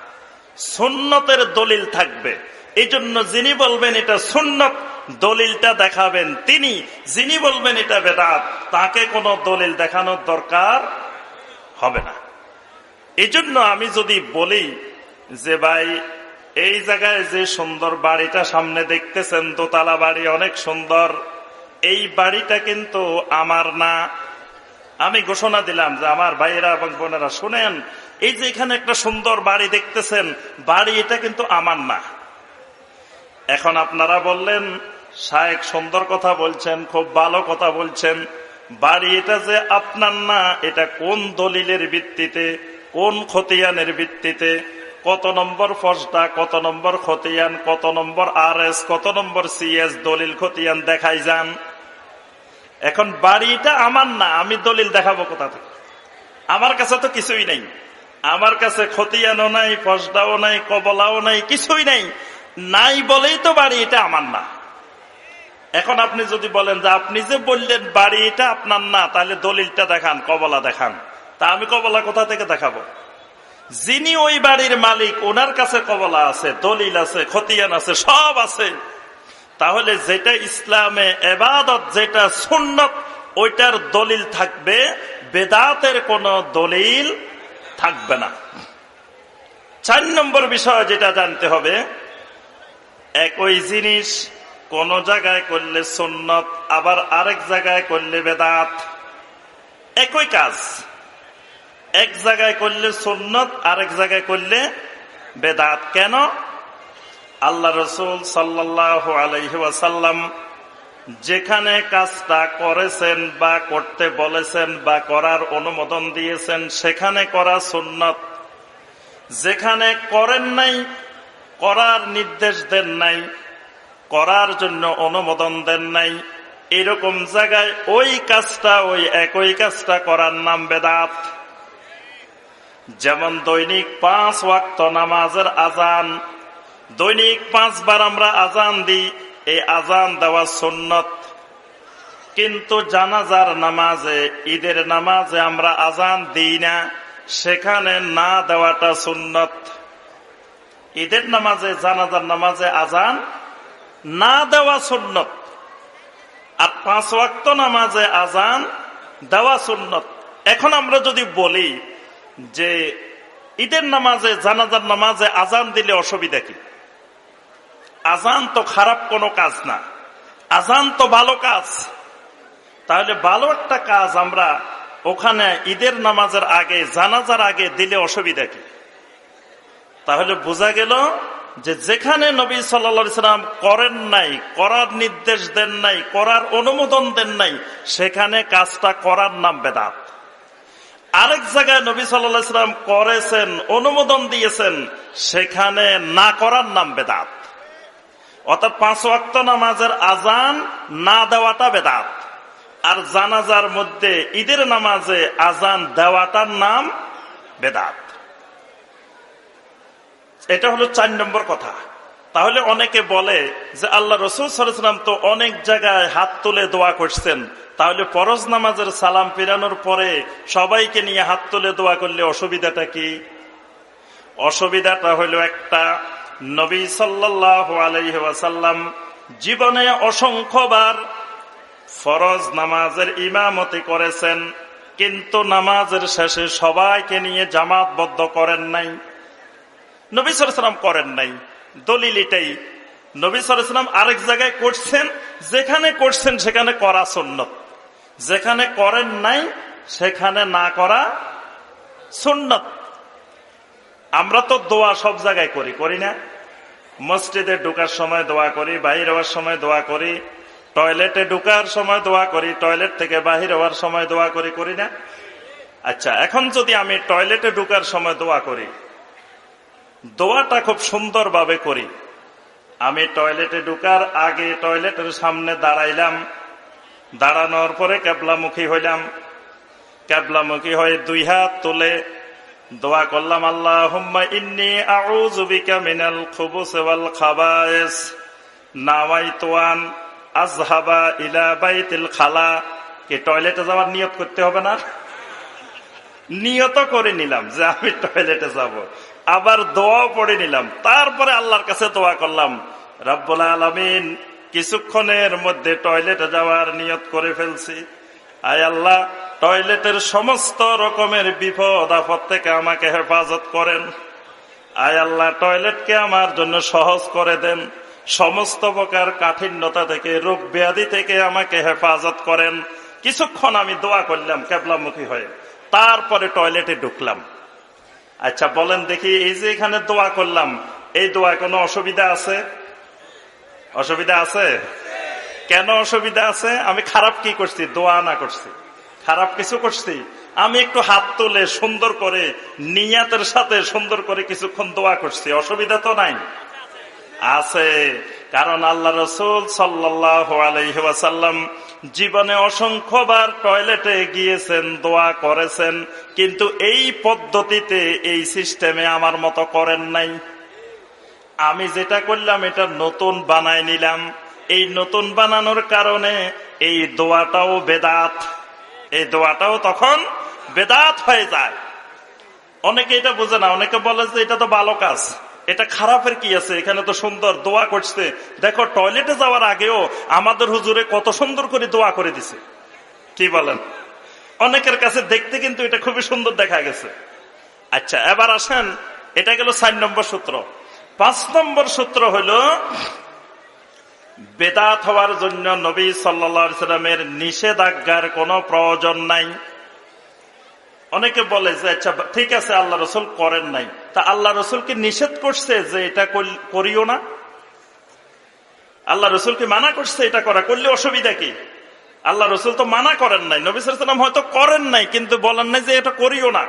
সুন্নতের দলিল থাকবে। এই জন্য যিনি বলবেন এটা সুন্নত, দলিলটা দেখাবেন তিনি। যিনি বলবেন এটা বেদাত, তাকে কোনো দলিল দেখানোর দরকার হবে না। এই জন্য আমি যদি বলি যে ভাই, এই জায়গায় যে সুন্দর বাড়িটা সামনে দেখতেছেন, দোতলা বাড়ি অনেক সুন্দর, এই বাড়িটা কিন্তু আমার না। আমি ঘোষণা দিলাম যে আমার ভাইয়েরা এবং বোনেরা, শুনেন এই যে এখানে একটা সুন্দর বাড়ি দেখতেছেন, বাড়ি এটা কিন্তু আমার না। এখন আপনারা বললেন শায়েক সুন্দর কথা বলছেন, খুব ভালো কথা বলছেন, বাড়ি এটা যে আপনার না, এটা কোন দলিলের ভিত্তিতে, কোন খতিয়ানের ভিত্তিতে, কত নম্বর ফসডা কত নম্বর খতিয়ান, কত নম্বর আর কত নম্বর সিএস, দলিল খতিয়ান দেখাই যান। এখন বাড়িটা আমার না, আমি দলিল দেখাবো কোথা থেকে? আমার কাছে তো কিছুই নাই। আমার কাছে খতিয়ানো নাই ফসডাও নাই, কবলাও নাই, কিছুই নাই। নাই বলেই তো বাড়ি, এটা আমার না। এখন আপনি যদি বলেন যে আপনি যে বললেন বাড়ি, এটা আপনার না, তাহলে দলিলটা দেখান, কবলা দেখান। তা আমি কবলা কোথা থেকে দেখাবো? যিনি ওই বাড়ির মালিক, ওনার কাছে কবলা আছে, দলিল আছে, খতিয়ান আছে, সব আছে। তাহলে যেটা ইসলামে এবাদত, যেটা সুন্নত, ওইটার দলিল থাকবে, বেদাতের কোন দলিল থাকবে না। চার নম্বর বিষয় যেটা জানতে হবে, একই জিনিস কোন জায়গায় করলে সুন্নত, আবার আরেক জায়গায় করলে বেদাত। একই কাজ। এক জায়গায় করলে সুন্নত, আরেক জায়গায় করলে বেদাত। কেন? আল্লাহ রসুল সাল্লাহ আলহাসাল্লাম যেখানে কাজটা করেছেন বা করতে বলেছেন বা করার অনুমোদন দিয়েছেন, সেখানে করা সুন্নত। যেখানে করেন নাই, করার নির্দেশ দেন নাই, করার জন্য অনুমোদন দেন নাই, এরকম জায়গায় ওই কাজটা, ওই একই কাজটা করার নাম বেদাত। যেমন দৈনিক পাঁচ ওয়াক্ত নামাজের আজান, দৈনিক পাঁচবার আমরা আজান দিই এই আজান দেওয়া সুন্নত। কিন্তু জানাজার নামাজে, ঈদের নামাজে আমরা আজান দিই না, সেখানে না দেওয়াটা সুন্নত। ঈদের নামাজে, জানাজার নামাজে আজান না দেওয়া সুন্নত। আর পাঁচ ওয়াক্ত নামাজে আজান দেওয়া সুন্নত। এখন আমরা যদি বলি যে, ঈদের নামাজে, জানাজার নামাজে আজান দিলে অসুবিধা কি? আজান তো খারাপ কোনো কাজ না। আজান তো ভালো কাজ। তাহলে ভালো একটা কাজ আমরা ওখানে ঈদের নামাজের আগে, জানাজার আগে দিলে অসুবিধা কি? তাহলে বোঝা গেল যে যেখানে নবী সাল্লাম করেন নাই, করার নির্দেশ দেন নাই, করার অনুমোদন দেন নাই, সেখানে কাজটা করার নাম বেদাত। আরেক জায়গায় নবী সাল্লাম করেছেন, অনুমোদন দিয়েছেন, সেখানে না করার নাম বেদাত। অর্থাৎ পাঁচ ওয়াক্ত নামাজের আজান না দেওয়াটা বেদাত। আর জানাজার মধ্যে ঈদের নামাজে আজান দেওয়াটার নাম বেদাত। এটা হলো চার নম্বর কথা। তাহলে অনেকে বলে যে আল্লাহ রসুল সরাম তো অনেক জায়গায় হাত তুলে দোয়া করছেন। তাহলে ফরজ নামাজের সালাম ফিরানোর পরে সবাইকে নিয়ে হাত তুলে দোয়া করলে অসুবিধাটা কি? অসুবিধাটা হলো একটা নবী সাল্লাহ আলাইসাল্লাম জীবনে অসংখ্যবার ফরজ নামাজের ইমামতি করেছেন, কিন্তু নামাজের শেষে সবাইকে নিয়ে জামাতবদ্ধ করেন নাই। নবী সরাম করেন নাই। দলিল এটাই, নবী সরাম আরেক জায়গায় করছেন, যেখানে করছেন সেখানে করা সুন্নত। যেখানে করেন নাই, সেখানে না করা সুন্নত। আমরা তো দোয়া সব জায়গায় করি করি না? মসজিদে ঢোকার সময় দোয়া করি, বাহির হওয়ার সময় দোয়া করি, টয়লেটে ঢোকার সময় দোয়া করি, টয়লেট থেকে বাহির হওয়ার সময় দোয়া করি করি না? আচ্ছা এখন যদি আমি টয়লেটে ঢোকার সময় দোয়া করি, দোয়াটা খুব সুন্দরভাবে করি। আমি টয়লেটে ঢুকার আগে টয়লেটের সামনে দাঁড়াইলাম, দাঁড়ানোর পরে ক্যাবলামুখী হইলাম। ক্যাবলামুখী হয়ে দুই হাত তুলে দোয়া করলাম আল্লাহ হুম্মা ইন্নি আউজুবিকা মিনাল খুবুস ওয়াল খাবায়েস। নাওয়াইতুয়ান আজহাবা ইলা বাইতিল খালা। কি, টয়লেটে যাওয়ার নিয়ত করতে হবে না? নিয়ত করে নিলাম যে আমি টয়লেটে যাব। আবার দোয়াও পড়ে নিলাম। তারপরে আল্লাহর কাছে দোয়া করলাম, রব্বুল আলমিন, কিছুক্ষণের মধ্যে টয়লেটে যাওয়ার নিয়ত করে ফেলছি। আয় আল্লাহ, টয়লেটের সমস্ত রকমের বিপদ আপদ থেকে আমাকে হেফাজত করেন। আয় আল্লাহ, টয়লেটকে আমার জন্য সহজ করে দেন। সমস্ত প্রকার কাঠিন্যতা থেকে, রোগ ব্যাধি থেকে আমাকে হেফাজত করেন। কিছুক্ষণ আমি দোয়া করলাম, কেবলামুখী হয়ে। তারপরে টয়লেটে ঢুকলাম। আচ্ছা বলেন দেখি, এই যে এখানে দোয়া করলাম, এই দোয়া কোনো অসুবিধা আছে? অসুবিধা আছে? কেন অসুবিধা আছে? আমি খারাপ কি করছি? দোয়া না করছি। খারাপ কিছু করছি? আমি একটু হাত তুলে সুন্দর করে, নিয়াতের সাথে সুন্দর করে কিছুক্ষণ দোয়া করছি। অসুবিধা তো নাই। আছে। কারণ আল্লাহ রসুল সাল্লাহ জীবনে অসংখ্যবার টয়লেটে গিয়েছেন, দোয়া করেছেন, কিন্তু এই পদ্ধতিতে, এই সিস্টেমে আমার মতো করেন নাই। আমি যেটা করলাম, এটা নতুন বানায় নিলাম। এই নতুন বানানোর কারণে এই দোয়াটাও বেদাত। এই দোয়াটাও তখন বেদাত হয়ে যায়। অনেকে এটা বোঝে না, অনেকে বলে যে এটা তো ভালো কাজ, এটা খারাপের কি আছে? এখানে তো সুন্দর দোয়া করছে। দেখো, টয়লেটে যাওয়ার আগেও আমাদের হুজুরে কত সুন্দর করে দোয়া করে দিছে। কি বলেন? অনেকের কাছে দেখতে কিন্তু এটা খুবই সুন্দর দেখা গেছে। আচ্ছা এবার আসেন, এটা গেল চার নম্বর সূত্র। পাঁচ নম্বর সূত্র হইল বেদাত হওয়ার জন্য নবী সাল্লা সাল্লামের নিষেধাজ্ঞার কোনো প্রয়োজন নাই। অনেকে বলে যে আচ্ছা ঠিক আছে, আল্লাহ রসুল করেন নাই। তা আল্লাহ রসুলকে নিষেধ করছে যে এটা করিও না? আল্লাহ রসুলকে মানা করছে এটা করা? করলে অসুবিধা কি? আল্লাহ রসুল তো মানা করেন নাই। নবী সালাম হয়তো করেন নাই, কিন্তু বলেন নাই যে এটা করিও না।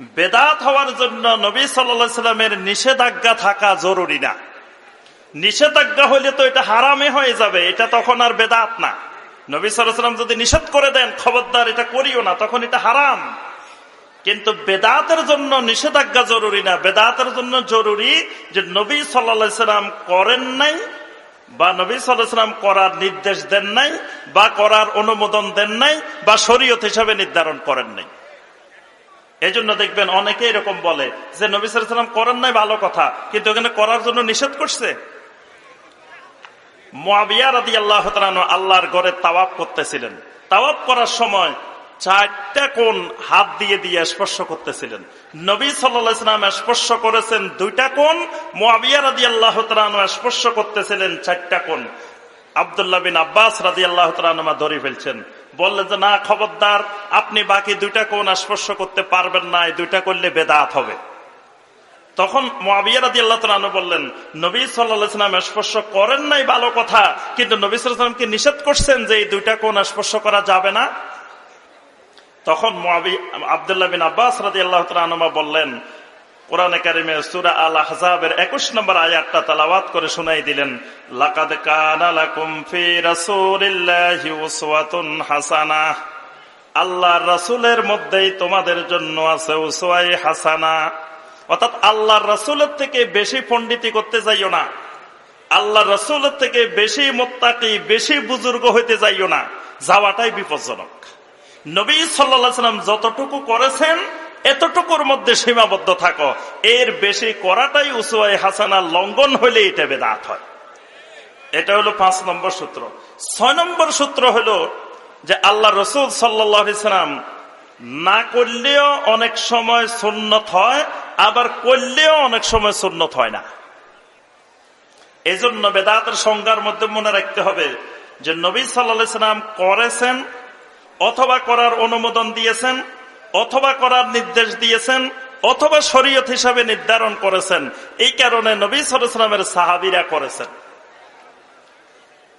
বেদাত হওয়ার জন্য নবী সাল্লা সাল্লামের নিষেধাজ্ঞা থাকা জরুরি না। নিষেধাজ্ঞা হইলে তো এটা হারামে হয়ে যাবে, এটা তখন আর বেদাত না। নবী সাল্লাম যদি নিষেধ করে দেন, খবরদার, এটা করিও না, তখন এটা হারাম। কিন্তু বেদাতের জন্য নিষেধাজ্ঞা জরুরি না, বেদাতের জন্য জরুরি যে নবী সাল্লা সাল্লাম করেন নাই, বা নবী সাল্লাম করার নির্দেশ দেন নাই, বা করার অনুমোদন দেন নাই, বা শরীয়ত হিসাবে নির্ধারণ করেন নাই। এই জন্য দেখবেন অনেকে এরকম বলে যে, নবী সাল্লাম করেন নাই, ভালো কথা, কিন্তু এখানে করার জন্য নিষেধ করছে। আল্লাহ আল্লাহর ঘরে তাওয়াব করতেছিলেন। তাওয়াব করার সময় চারটা কোন হাত দিয়ে দিয়ে স্পর্শ করতেছিলেন। নবী সাল্লাম স্পর্শ করেছেন দুইটা কোন মোয়াবিয়া রাদি আল্লাহ স্পর্শ করতেছিলেন চারটা কোন আবদুল্লাহ বিন আব্বাস রাজি আল্লাহ তালমা ধরে ফেলছেন। বললেন যে, না, খবরদার, আপনি বাকি দুইটা কোন স্পর্শ করতে পারবেন না দুইটা করলে বেদাত হবে। তখন মহাবিয়া রাজি আল্লাহ তালু বললেন, নবী সাল্লাম স্পর্শ করেন নাই, ভালো কথা। কিন্তু নবী সাল্লামকে নিষেধ করছেন যে এই দুইটা কোন স্পর্শ করা যাবে না? তখন আবদুল্লাহ বিন আব্বাস রাজি আল্লাহ তালমা বললেন, কোরআন কারিমে সুরা আল আহজাবের একুশ নম্বর আয়াতটা তালাওয়াত করে শুনাই দিলেন, লাকাদ কানালাকুম ফি রাসূলিল্লাহি উসওয়াতুন হাসানা। আল্লাহর রাসূলের মধ্যেই তোমাদের জন্য আছে উসওয়াই হাসানা। অর্থাৎ আল্লাহ রসুলের থেকে বেশি পণ্ডিতি করতে যাইও না। আল্লাহ রসুলের থেকে বেশি মোত্তাকি, বেশি বুজুর্গ হইতে যাইও না। যাওয়াটাই বিপজ্জনক। নবী সাল্লা সাল্লাম যতটুকু করেছেন, এতটুকুর মধ্যে সীমাবদ্ধ থাকো। এর বেশি করাটাই উসুয়াই হাসানা লঙ্ঘন হলে এটা বেদাত হয়। এটা হলো পাঁচ নম্বর সূত্র। ছয় নম্বর সূত্র হলো যে আল্লাহ রসুল সাল্লাম না করলেও অনেক সময় সুন্নত হয় আবার করলেও অনেক সময় সুন্নত হয় না। এই জন্য বেদাতের সংজ্ঞার মধ্যে মনে রাখতে হবে যে নবী সাল্লা সাল্লাম করেছেন অথবা করার অনুমোদন দিয়েছেন, অথবা করার নির্দেশ দিয়েছেন, অথবা শরীয়ত হিসাবে নির্ধারণ করেছেন। এই কারণে নবী সালামের সাহাবিরা করেছেন।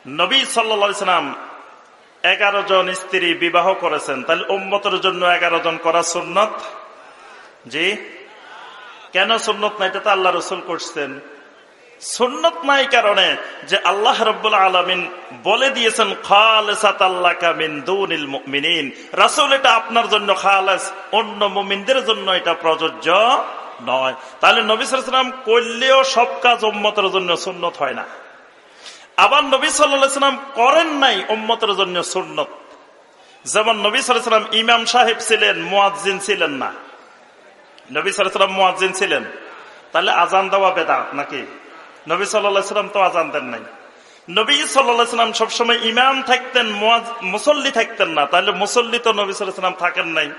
নবী সাল্লাম এগারো জন স্ত্রী বিবাহ করেছেন। তাহলে উম্মতের জন্য এগারো জন করা সুন্নত? জি। কেন সুন্নত না এটা তো আল্লাহ রসুল করছেন? সুন্নত নাই কারণে যে আল্লাহ রব্বুল আলমিন বলে দিয়েছেন রাসুল এটা আপনার জন্য খালেস, অন্য মুমিনদের জন্য এটা প্রযোজ্য নয়। তাহলে নবী সালাম করলেও সব কাজ উম্মতের জন্য সুন্নত হয় না। আবার নবী সাল্লাম করেন নাই উম্মতের জন্য সুন্নত। যেমন নবী সাল্লাম ইমাম সাহেব ছিলেন, মুয়াজ্জিন ছিলেন না। নবী সাল্লাম মুয়াজ্জিন ছিলেন। তাহলে আজান দেওয়া বেদাত নাকি? নবী সাল্লাম তো আজান দেন নাই। নবী সাল্লাম সবসময় ইমাম থাকতেন মুসল্লি থাকতেন না। তাহলে মুসল্লি তো নবী সাল্লাম থাকেন নাই।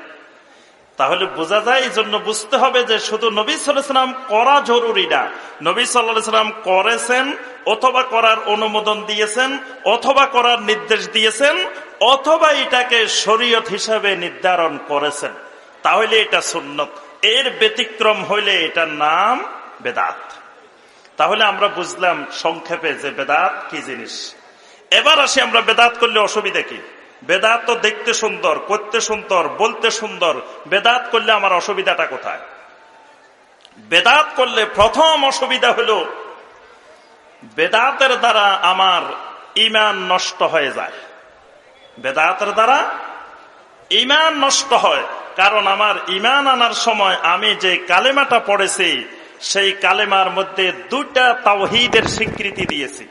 তাহলে বোঝা যায় এই জন্য বুঝতে হবে যে শুধু নবী সাল্লাম করা জরুরি না। নবী সাল্লাম করেছেন, অথবা করার অনুমোদন দিয়েছেন, অথবা করার নির্দেশ দিয়েছেন, অথবা এটাকে শরীয়ত হিসাবে নির্ধারণ করেছেন। তাহলে এটা সুন্নত। এর ব্যতিক্রম হইলে এটার নাম বেদাত। তাহলে আমরা বুঝলাম সংক্ষেপে যে বেদাত কি জিনিস। এবার আসি আমরা বেদাত করলে অসুবিধা কি? বেদাত তো দেখতে সুন্দর, করতে সুন্দর, বলতে সুন্দর। বেদাত করলে আমার অসুবিধাটা কোথায়? বেদাত করলে প্রথম অসুবিধা হলো, বেদাতের দ্বারা আমার ইমান নষ্ট হয়ে যায়। বেদাতের দ্বারা ইমান নষ্ট হয়। কারণ আমার ইমান আনার সময় আমি যে কালেমাটা পড়েছি, সেই কালেমার মধ্যে দুটা তাওহিদের স্বীকৃতি দিয়েছি।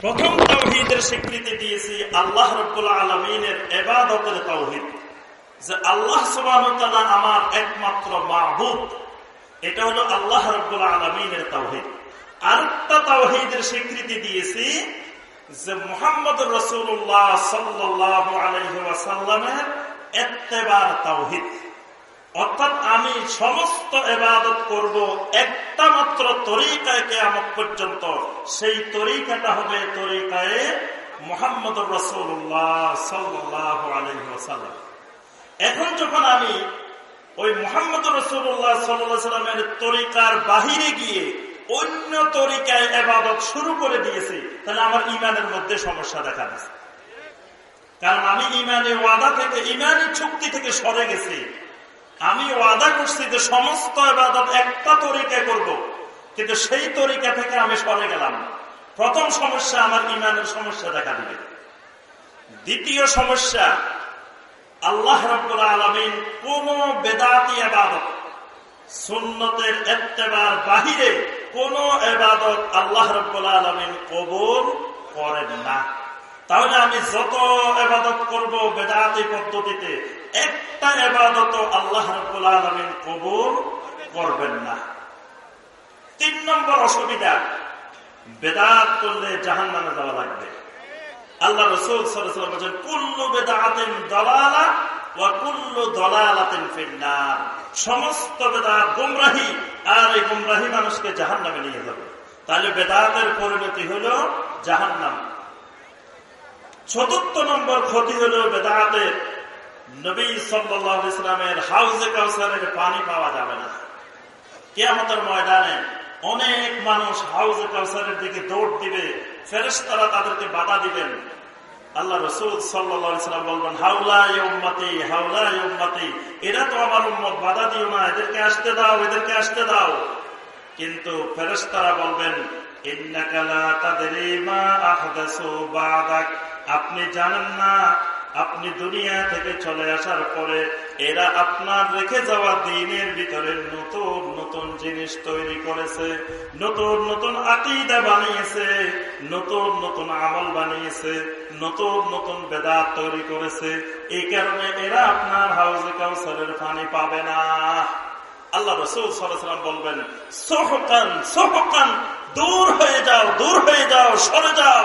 প্রথম তাওহিদের স্বীকৃতি দিয়েছি আল্লাহ রব্বুল আলমিনের এবাদতের তাওহিদ। যে আল্লাহ সুবাহ আমার একমাত্র মাহবুদ এটা হলো আল্লাহ রব্বুল আলমিনের তাওহিদ। আরেকটা তাওহিদের স্বীকৃতি দিয়েছি যে মোহাম্মদ রসুল্লাহ সাল্লাহ আলহিমের এত্তেবার তাওহিদ। অর্থাৎ আমি সমস্ত এবাদত করব একটা মাত্র তরিকায় পর্যন্ত। সেই তরিকাটা হবে তরিকায় মোহাম্মদ রসুল্লাহ সাল্লাহ আলহিহাসাল্লাম এখন যখন আমি ওই মোহাম্মদ রসুল্লাহ সাল্লামের তরিকার বাহিরে গিয়ে অন্য তরিকায় এবাদত শুরু করে দিয়েছি, তাহলে আমার ইমানের মধ্যে সমস্যা দেখা দিচ্ছে। কারণ আমি ইমানের ওয়াদা থেকে, ইমানের চুক্তি থেকে সরে গেছি। আমি ওয়াদা করছি যে সমস্ত এবাদত একটা তরিকা করব। কিন্তু সেই তরিকা থেকে আমি সরে গেলাম। প্রথম সমস্যা আমার ইমানের সমস্যা দেখা দিবে। দ্বিতীয় সমস্যা, আল্লাহ রব্বুল আলমিন কোন বেদাতি আবাদত সুন্নতের এত্তেবার বাহিরে কোন এবাদত আল্লাহ রব্বুল আলমিন কবুল করেন না। তাহলে আমি যত এবাদত করব বেদাতি পদ্ধতিতে, একটা এবাদত আল্লাহ রব্বুল আলমিন কবুল করবেন না। তিন নম্বর অসুবিধা, বেদাত করলে জাহান নামে যাওয়া লাগবে। আল্লাহ রসুল বলছেন, কুল্লু বেদাতেন দলালা ও কুল্লু দলালাতেন ফিন্নার। সমস্ত বেদাত গুমরাহি, আর এই গুমরাহি মানুষকে জাহান নামে নিয়ে যাবে। তাহলে বেদাতের পরিণতি হল জাহান নাম চতুর্থ নম্বর ক্ষতি হল বেদাতের নবী সাল্লাহ ইসলামের হাউজে কাউসারের পানি পাওয়া যাবে না। কেয়ামতের ময়দানে অনেক মানুষ হাউজে কাউসারের দিকে দৌড় দিবে ফেরেস্তারা তাদেরকে বাধা দিবেন। আল্লাহ রসুল সাল্লাম বলবেন, হাউলা উম্মাতি হাউলা উম্মাতি, এরা তো আমার উম্মত, বাধা দিও না, এদেরকে আসতে দাও, এদেরকে আসতে দাও। কিন্তু ফেরেস্তারা বলবেন আপনি জানেন না, আপনি দুনিয়া থেকে চলে আসার পরে এরা আপনার রেখে যাওয়া দিনের ভিতরে নতুন নতুন জিনিস তৈরি করেছে, নতুন নতুন আকিদা বানিয়েছে, নতুন নতুন আমল বানিয়েছে, নতুন নতুন বেদাত তৈরি করেছে। এই কারণে এরা আপনার হাউজে কাউসারের পানি পাবে না। আল্লাহ রসুল সাল্লাম বলবেন, সোহকান সোহকান দূর হয়ে যাও, দূর হয়ে যাও, সরে যাও।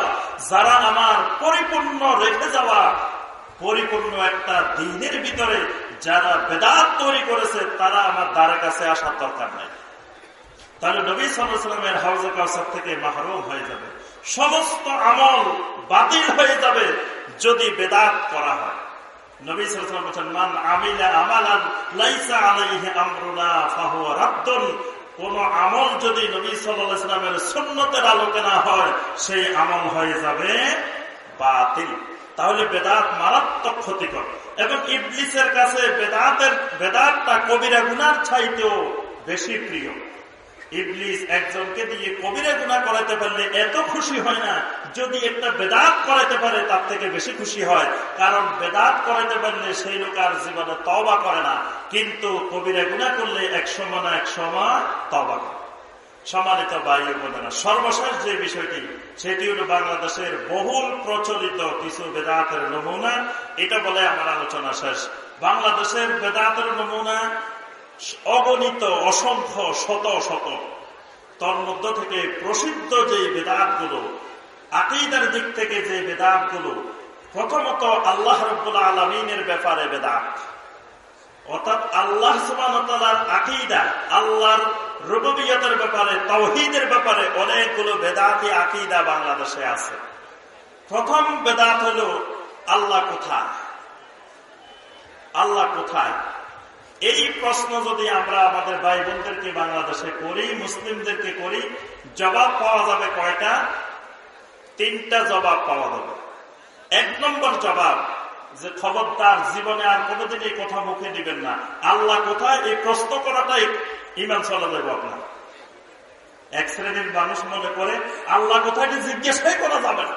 যারা আমার পরিপূর্ণ রেখে যাওয়া, পরিপূর্ণ একটা দিনের ভিতরে যারা বেদাত তৈরি করেছে, তারা আমার দ্বারের কাছে আসার দরকার নাই। তাহলে নবী সাল্লামের হাউজে কাউসার থেকে মাহরুম হয়ে যাবে। সমস্ত আমল বাতিল হয়ে যাবে যদি বেদাত করা হয়। নবী সাল্লাম বলছেন কোন আমল যদি নবী সাল্লামের সুন্নতের আলোকে না হয়, সেই আমল হয়ে যাবে বাতিল। তাহলে বেদাত মারাত্মক ক্ষতিকর। এবং ইবলিসের কাছে বেদাতের, বেদাতটা কবিরা গুনার চাইতেও বেশি প্রিয়। ইবলিস একজনকে দিয়ে কবিরা গুণা করাইতে পারলে এত খুশি হয় না, যদি একটা বেদাত করাইতে পারে, তার থেকে বেশি খুশি হয়। কারণ বেদাত করাইতে পারলে সেই লোক আর জীবনে তবা করে না। কিন্তু কবিরা গুণা করলে এক সময় না, এক সময় তবা করে। সম্মানিত বায়ু না সর্বশেষ যে বিষয়টি, সেটি হল বাংলাদেশের বহুল প্রচলিত কিছু বেদাতের নমুনা। এটা বলে আমার আলোচনা শেষ। বাংলাদেশের বেদাতের নমুনা অগণিত অসংখ্য শত শত। তর মধ্য থেকে প্রসিদ্ধ যে বেদাতগুলো আকিদার দিক থেকে যে বেদাতগুলো প্রথমত আল্লাহ রব্বুল আলমিনের ব্যাপারে বেদাত। অর্থাৎ আল্লাহ সুবাহর আকিদা, আল্লাহর রুবিয়তের ব্যাপারে তৌহিদের ব্যাপারে অনেকগুলো বেদাতি আকিদা বাংলাদেশে আছে। প্রথম বেদাত হল, আল্লাহ কোথায়? আল্লাহ কোথায়? এই প্রশ্ন যদি আমরা আমাদের ভাই বোনদেরকে বাংলাদেশে করি, মুসলিমদেরকে করি, জবাব পাওয়া যাবে কয়টা? তিনটা জবাব পাওয়া যাবে। এক নম্বর জবাব যে খবরদার জীবনে আর কোনোদিন এই কথা মুখে দিবেন না। আল্লাহ কোথায়? এই প্রশ্ন করাটাই ইমান চলে যাব আপনার। এক শ্রেণির মানুষ মনে করে, আল্লাহ কোথায় জিজ্ঞেসাই করা যাবে না।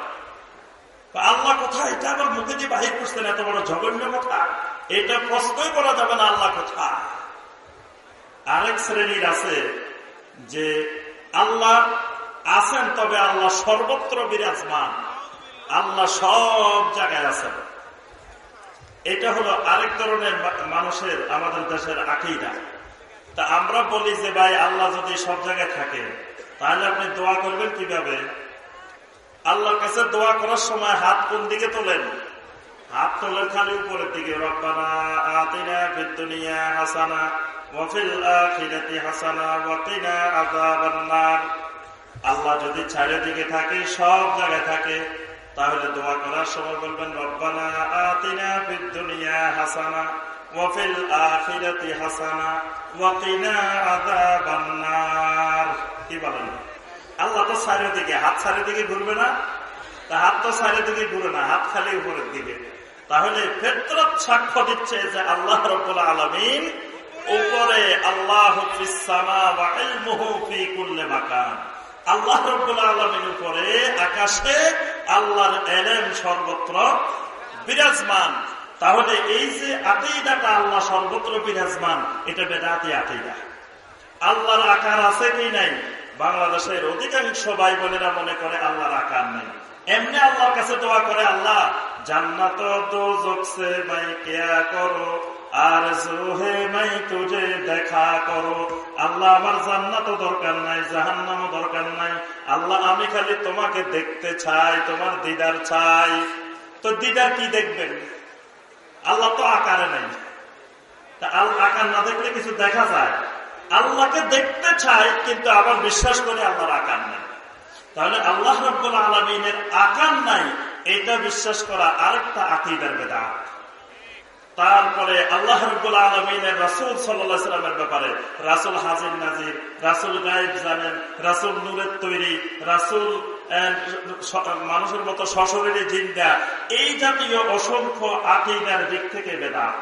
আল্লাহ কোথায়? এটা আবার মুখে দিয়ে বাহির করছেন, এত বড় জঘন্য কথা। এটা প্রশ্নই করা যাবে না আল্লাহ কোথায়। আরেক শ্রেণির আছে যে আল্লাহ আছেন তবে আল্লাহ সর্বত্র বিরাজমান। আল্লাহ সব জায়গায় আছেন। এটা হলো আরেক ধরনের মানুষের, আমাদের দেশের আকিদা। তা আমরা বলি যে, ভাই, আল্লাহ যদি সব জায়গায় থাকে, তাহলে আপনি দোয়া করবেন কীভাবে? আল্লাহর কাছে দোয়া করার সময় হাত কোন দিকে তোলেন? হাত তোলেন খালি উপরের দিকে, রব্বানা আতিনা হাসানা আখিরাতি হাসানা ওয়াকিনা আযাবান্নার আল্লাহ যদি চারিদিকে থাকে, সব জায়গায় থাকে, তাহলে দোয়া করার সময় বলবেন, রব্বানা আতিনা বিদ্যুনিয়া হাসানা ওয়াফিল আখিরাতি হাসানা ওয়াকিনা আযাবান্নার কি বলেন? আল্লাহ তো চারিদিকে হাত চারিদিকে ঘুরবে না? তা হাত তো চারিদিকে ঘুরে না, হাত খালি উপরের দিকে। তাহলে ফেতরত সাক্ষ্য দিচ্ছে যে আল্লাহ রব্বুল আলমিন উপরে আল্লাহ মাকান। আল্লাহ রব্বুল আলমিন উপরে আকাশে আল্লাহর এলেম সর্বত্র বিরাজমান। তাহলে এই যে আকিদাটা আল্লাহ সর্বত্র বিরাজমান, এটা বেদাতি আকিদা। আল্লাহর আকার আছে কি নাই? বাংলাদেশের অধিকাংশ ভাই বোনেরা মনে করে আল্লাহর আকার নেই। এমনি আল্লাহর কাছে দোয়া করে, আল্লাহ জান্নাত দোজকসে মাই কেয়া করো, আর জোহে মাই তুঝে দেখা করো। আল্লাহ আমার জান্নাতও দরকার নাই জাহান্নামও দরকার নাই। আল্লাহ, আমি খালি তোমাকে দেখতে চাই, তোমার দিদার চাই। তো দিদার কি দেখবেন? আল্লাহ তো আকারে নাই। তা আল্লাহ আকার না দেখলে কিছু দেখা যায়? আল্লাহকে দেখতে চাই, কিন্তু আবার বিশ্বাস করে আল্লাহর আকার নাই। তাহলে আল্লাহ রব্বুল আলমিনের আকার নাই এটা বিশ্বাস করা আরেকটা আকিদার বেদাত। তারপরে আল্লাহ আলমিনের রাসুল সাল্লামের ব্যাপারে রাসুল হাজির নাজির, রাসুল গাইব জানেন, রাসুল নূরের তৈরি, রাসুল মানুষের মতো সশরীরে জিন্দা। এই জাতীয় অসংখ্য আকিদার দিক থেকে বেদাত।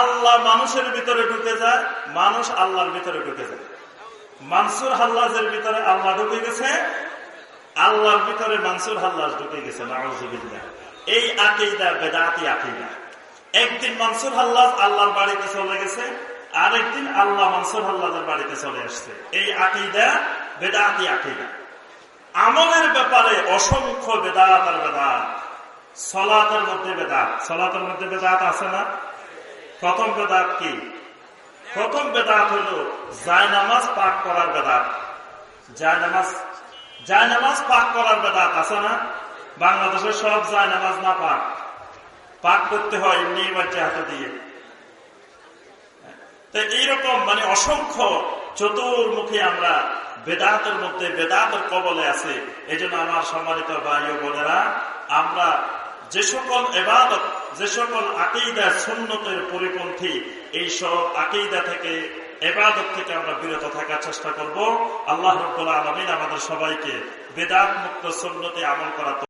আল্লাহ মানুষের ভিতরে ঢুকে যায়, মানুষ আল্লাহর ভিতরে ঢুকে যায়। মানসুর হাল্লাজের ভিতরে আল্লাহ ঢুকে গেছে আল্লাহর ভিতরে মানসুর হাল্লাজ ঢুকে গেছে, নাউজুবিল্লাহ। এই আকিদা বেদাতি আকিদা। একদিন মানসুর হাল্লাজ আল্লাহর বাড়িতে চলে গেছে, আরেকদিন আল্লাহ মানসুর হাল্লাজের বাড়িতে চলে আসছে। এই আকিদা বেদাতি আকিদা। আমলের ব্যাপারে অসংখ্য বেদাত আর বেদাত। সলাতের মধ্যে বেদাত। সলাতের মধ্যে বেদাত আছে না? প্রথম বেদাত কি? প্রথম বেদাত হল জায়নামাজ পাক করার বেদাত। জায়নামাজ জায়নামাজ পাক করার বেদাত আছে না? বাংলাদেশের সব জায়নামাজ না পাক। পাক করতে হয় এমনি হাতে দিয়ে। এইরকম মানে অসংখ্য চতুর্মুখী আমরা বেদাতের মধ্যে বেদাতের কবলে আছে। এই আমার সম্মানিত ভাই ও বোনেরা, আমরা যে সকল এবাদত, যে সকল আকেইদা সুন্নতের পরিপন্থী, এই সব আকেইদা থেকে এবাদত থেকে আমরা বিরত থাকার চেষ্টা করব। আল্লাহ রব্বুল্লাহ আলমিন আমাদের সবাইকে বেদাত মুক্ত সন্ন্যতে আমল করা